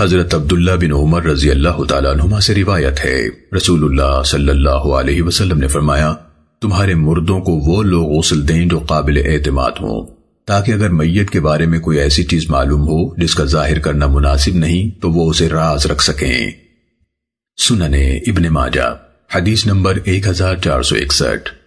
حضرت عبداللہ بن عمر رضی اللہ تعالیٰ عنہما سے روایت ہے۔ رسول اللہ صلی اللہ علیہ وسلم نے فرمایا، تمہارے مردوں کو وہ لوگ غسل دیں جو قابل اعتماد ہوں۔ تاکہ اگر میت کے بارے میں کوئی ایسی چیز معلوم ہو جس کا ظاہر کرنا مناسب نہیں، تو وہ اسے راز رکھ سکیں۔ سننے ابن ماجہ، حدیث نمبر ایک ہزار چار سو اکسٹھ۔